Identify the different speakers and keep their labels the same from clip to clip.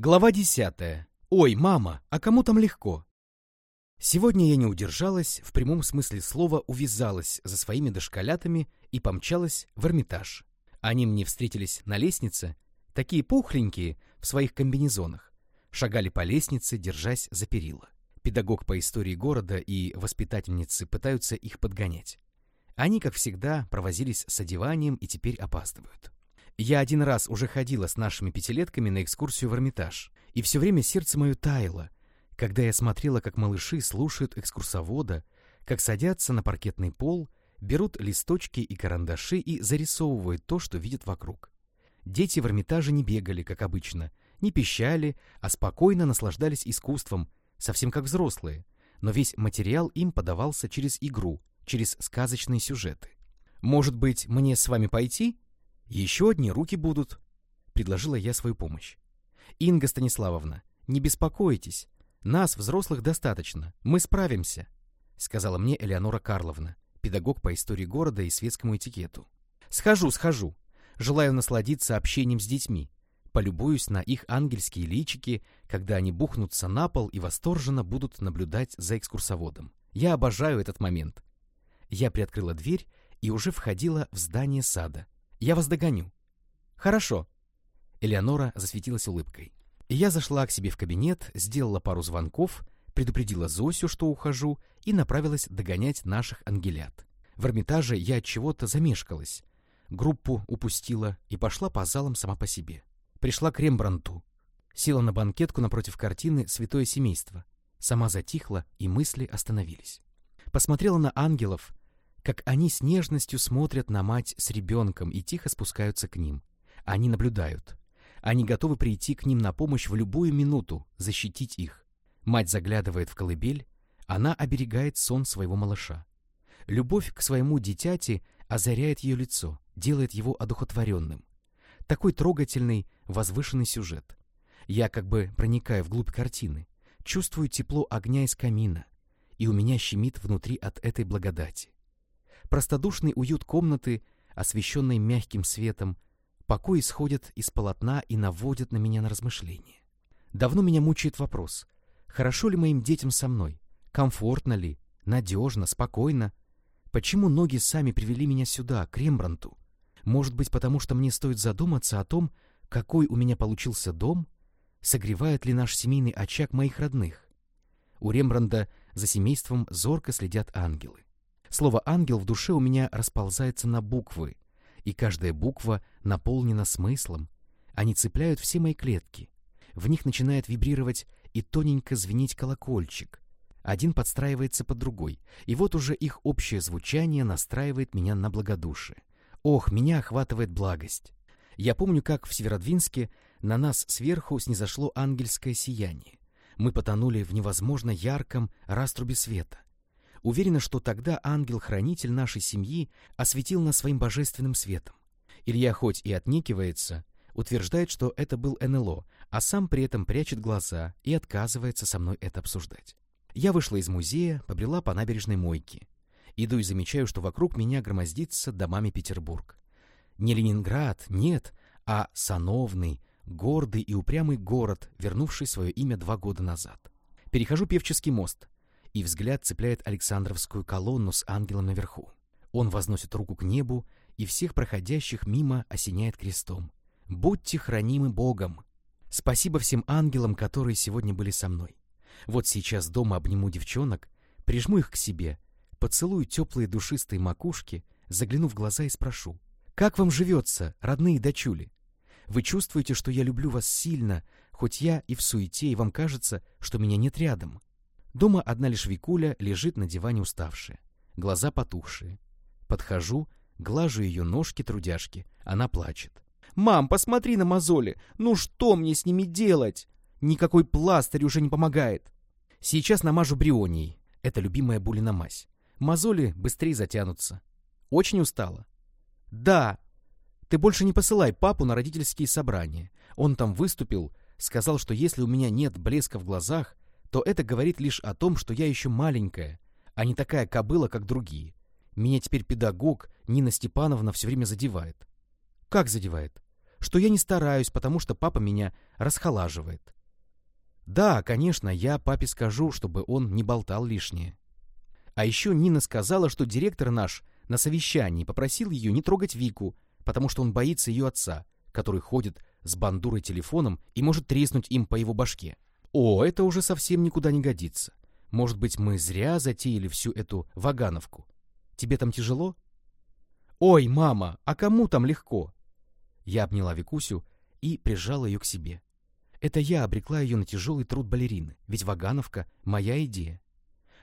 Speaker 1: Глава десятая. Ой, мама, а кому там легко? Сегодня я не удержалась, в прямом смысле слова увязалась за своими дошколятами и помчалась в Эрмитаж. Они мне встретились на лестнице, такие пухленькие, в своих комбинезонах. Шагали по лестнице, держась за перила. Педагог по истории города и воспитательницы пытаются их подгонять. Они, как всегда, провозились с одеванием и теперь опаздывают. Я один раз уже ходила с нашими пятилетками на экскурсию в Эрмитаж, и все время сердце мое таяло, когда я смотрела, как малыши слушают экскурсовода, как садятся на паркетный пол, берут листочки и карандаши и зарисовывают то, что видят вокруг. Дети в Эрмитаже не бегали, как обычно, не пищали, а спокойно наслаждались искусством, совсем как взрослые, но весь материал им подавался через игру, через сказочные сюжеты. «Может быть, мне с вами пойти?» «Еще одни руки будут», — предложила я свою помощь. «Инга Станиславовна, не беспокойтесь. Нас, взрослых, достаточно. Мы справимся», — сказала мне Элеонора Карловна, педагог по истории города и светскому этикету. «Схожу, схожу. Желаю насладиться общением с детьми. Полюбуюсь на их ангельские личики, когда они бухнутся на пол и восторженно будут наблюдать за экскурсоводом. Я обожаю этот момент». Я приоткрыла дверь и уже входила в здание сада — я вас догоню. Хорошо. Элеонора засветилась улыбкой. Я зашла к себе в кабинет, сделала пару звонков, предупредила Зосю, что ухожу, и направилась догонять наших ангелят. В Эрмитаже я от чего-то замешкалась. Группу упустила и пошла по залам сама по себе. Пришла к Рембранту. Села на банкетку напротив картины «Святое семейство». Сама затихла, и мысли остановились. Посмотрела на ангелов, как они с нежностью смотрят на мать с ребенком и тихо спускаются к ним. Они наблюдают. Они готовы прийти к ним на помощь в любую минуту, защитить их. Мать заглядывает в колыбель, она оберегает сон своего малыша. Любовь к своему дитяти озаряет ее лицо, делает его одухотворенным. Такой трогательный, возвышенный сюжет. Я как бы проникаю вглубь картины, чувствую тепло огня из камина, и у меня щемит внутри от этой благодати простодушный уют комнаты, освещенной мягким светом, покой исходят из полотна и наводят на меня на размышления. Давно меня мучает вопрос, хорошо ли моим детям со мной, комфортно ли, надежно, спокойно? Почему ноги сами привели меня сюда, к Рембранту? Может быть, потому что мне стоит задуматься о том, какой у меня получился дом, согревает ли наш семейный очаг моих родных? У Рембранда за семейством зорко следят ангелы. Слово «ангел» в душе у меня расползается на буквы, и каждая буква наполнена смыслом. Они цепляют все мои клетки. В них начинает вибрировать и тоненько звенеть колокольчик. Один подстраивается под другой, и вот уже их общее звучание настраивает меня на благодушие. Ох, меня охватывает благость. Я помню, как в Северодвинске на нас сверху снизошло ангельское сияние. Мы потонули в невозможно ярком раструбе света. Уверена, что тогда ангел-хранитель нашей семьи осветил нас своим божественным светом. Илья хоть и отникивается, утверждает, что это был НЛО, а сам при этом прячет глаза и отказывается со мной это обсуждать. Я вышла из музея, побрела по набережной Мойки. Иду и замечаю, что вокруг меня громоздится домами Петербург. Не Ленинград, нет, а сановный, гордый и упрямый город, вернувший свое имя два года назад. Перехожу Певческий мост — и взгляд цепляет Александровскую колонну с ангелом наверху. Он возносит руку к небу и всех проходящих мимо осеняет крестом. «Будьте хранимы Богом!» Спасибо всем ангелам, которые сегодня были со мной. Вот сейчас дома обниму девчонок, прижму их к себе, поцелую теплые душистые макушки, загляну в глаза и спрошу. «Как вам живется, родные дочули? Вы чувствуете, что я люблю вас сильно, хоть я и в суете, и вам кажется, что меня нет рядом?» Дома одна лишь Викуля лежит на диване уставшая, глаза потухшие. Подхожу, глажу ее ножки-трудяшки, она плачет. «Мам, посмотри на мозоли! Ну что мне с ними делать? Никакой пластырь уже не помогает!» Сейчас намажу брионией. Это любимая Булина мазь. Мозоли быстрее затянутся. Очень устала? Да. Ты больше не посылай папу на родительские собрания. Он там выступил, сказал, что если у меня нет блеска в глазах, то это говорит лишь о том, что я еще маленькая, а не такая кобыла, как другие. Меня теперь педагог Нина Степановна все время задевает. Как задевает? что я не стараюсь, потому что папа меня расхолаживает. Да, конечно, я папе скажу, чтобы он не болтал лишнее. А еще Нина сказала, что директор наш на совещании попросил ее не трогать Вику, потому что он боится ее отца, который ходит с бандурой телефоном и может треснуть им по его башке. О, это уже совсем никуда не годится. Может быть, мы зря затеяли всю эту вагановку. Тебе там тяжело? Ой, мама, а кому там легко? Я обняла Викусю и прижала ее к себе. Это я обрекла ее на тяжелый труд балерины, ведь вагановка — моя идея.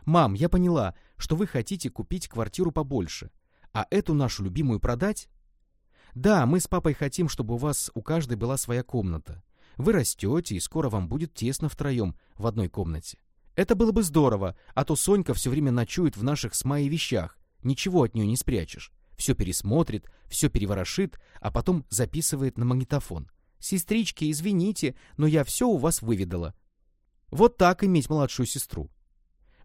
Speaker 1: Мам, я поняла, что вы хотите купить квартиру побольше, а эту нашу любимую продать? Да, мы с папой хотим, чтобы у вас у каждой была своя комната. Вы растете, и скоро вам будет тесно втроем в одной комнате. Это было бы здорово, а то Сонька все время ночует в наших с Майей вещах. Ничего от нее не спрячешь. Все пересмотрит, все переворошит, а потом записывает на магнитофон. «Сестрички, извините, но я все у вас выведала». Вот так иметь младшую сестру.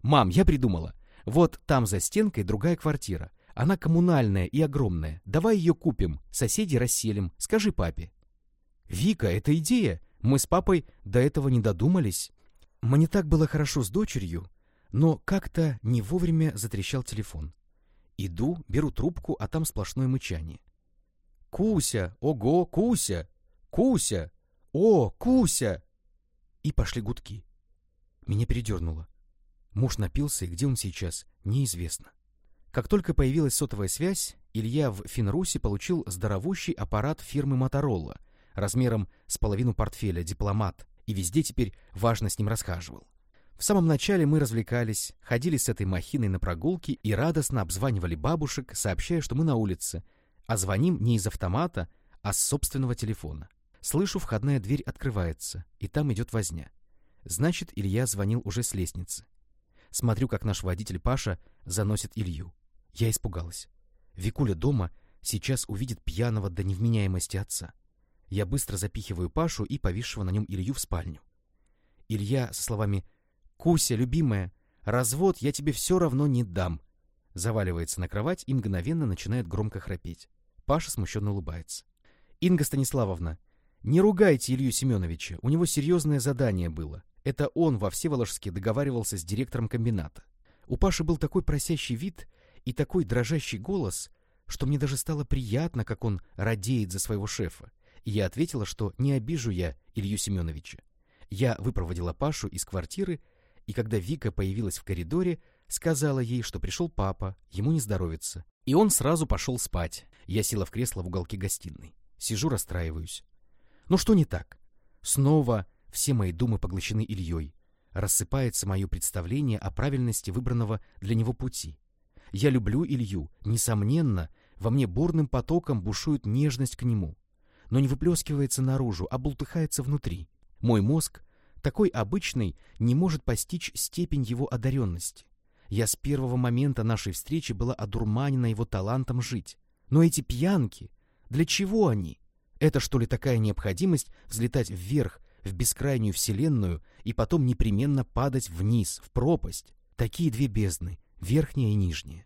Speaker 1: «Мам, я придумала. Вот там за стенкой другая квартира. Она коммунальная и огромная. Давай ее купим, соседей расселим. Скажи папе. Вика, это идея. Мы с папой до этого не додумались. Мне так было хорошо с дочерью, но как-то не вовремя затрещал телефон. Иду, беру трубку, а там сплошное мычание. «Куся! Ого, Куся! Куся! О, Куся!» И пошли гудки. Меня передернуло. Муж напился, и где он сейчас, неизвестно. Как только появилась сотовая связь, Илья в Финрусе получил здоровущий аппарат фирмы Моторола размером с половину портфеля «Дипломат» и везде теперь важно с ним расхаживал. В самом начале мы развлекались, ходили с этой махиной на прогулки и радостно обзванивали бабушек, сообщая, что мы на улице, а звоним не из автомата, а с собственного телефона. Слышу, входная дверь открывается, и там идет возня. Значит, Илья звонил уже с лестницы. Смотрю, как наш водитель Паша заносит Илью. Я испугалась. Викуля дома сейчас увидит пьяного до невменяемости отца. Я быстро запихиваю Пашу и повисшего на нем Илью в спальню. Илья со словами «Куся, любимая, развод я тебе все равно не дам», заваливается на кровать и мгновенно начинает громко храпеть. Паша смущенно улыбается. «Инга Станиславовна, не ругайте Илью Семеновича, у него серьезное задание было. Это он во Всеволожске договаривался с директором комбината. У Паши был такой просящий вид, и такой дрожащий голос, что мне даже стало приятно, как он радеет за своего шефа. И я ответила, что не обижу я Илью Семеновича. Я выпроводила Пашу из квартиры, и когда Вика появилась в коридоре, сказала ей, что пришел папа, ему не здоровится. И он сразу пошел спать. Я села в кресло в уголке гостиной. Сижу, расстраиваюсь. Ну что не так? Снова все мои думы поглощены Ильей. Рассыпается мое представление о правильности выбранного для него пути. Я люблю Илью, несомненно, во мне бурным потоком бушует нежность к нему, но не выплескивается наружу, а бултыхается внутри. Мой мозг, такой обычный, не может постичь степень его одаренности. Я с первого момента нашей встречи была одурманена его талантом жить. Но эти пьянки, для чего они? Это что ли такая необходимость взлетать вверх, в бескрайнюю вселенную и потом непременно падать вниз, в пропасть? Такие две бездны, верхняя и нижняя.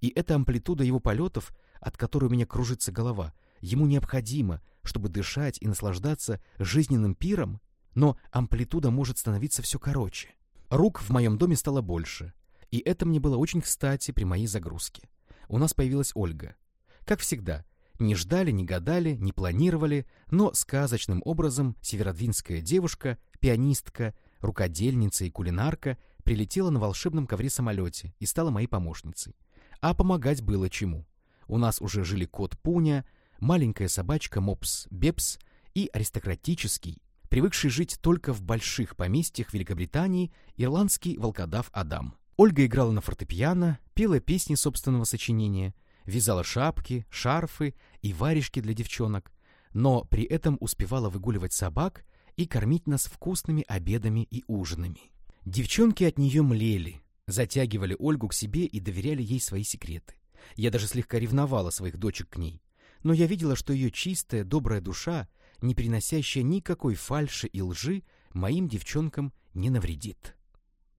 Speaker 1: И эта амплитуда его полетов, от которой у меня кружится голова, ему необходима, чтобы дышать и наслаждаться жизненным пиром, но амплитуда может становиться все короче. Рук в моем доме стало больше, и это мне было очень кстати при моей загрузке. У нас появилась Ольга. Как всегда, не ждали, не гадали, не планировали, но сказочным образом северодвинская девушка, пианистка, рукодельница и кулинарка прилетела на волшебном ковре-самолете и стала моей помощницей. А помогать было чему. У нас уже жили кот Пуня, маленькая собачка Мопс Бепс и аристократический, привыкший жить только в больших поместьях Великобритании, ирландский волкодав Адам. Ольга играла на фортепиано, пела песни собственного сочинения, вязала шапки, шарфы и варежки для девчонок, но при этом успевала выгуливать собак и кормить нас вкусными обедами и ужинами. Девчонки от нее млели, затягивали Ольгу к себе и доверяли ей свои секреты. Я даже слегка ревновала своих дочек к ней, но я видела, что ее чистая, добрая душа, не приносящая никакой фальши и лжи, моим девчонкам не навредит.